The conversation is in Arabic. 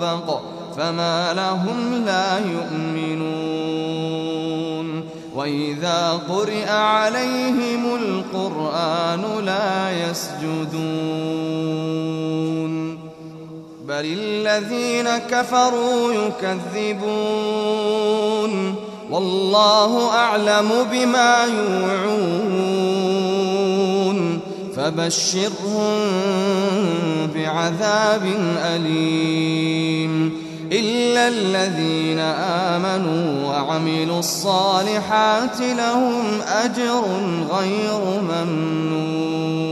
طبق فما لهم لا يؤمنون وإذا قرئ عليهم القرآن لا يسجدون بل الذين كفروا يكذبون والله أعلم بما يوعون فبشرهم بعذاب أليم إلا الذين آمنوا وعملوا الصالحات لهم أجر غير ممنون.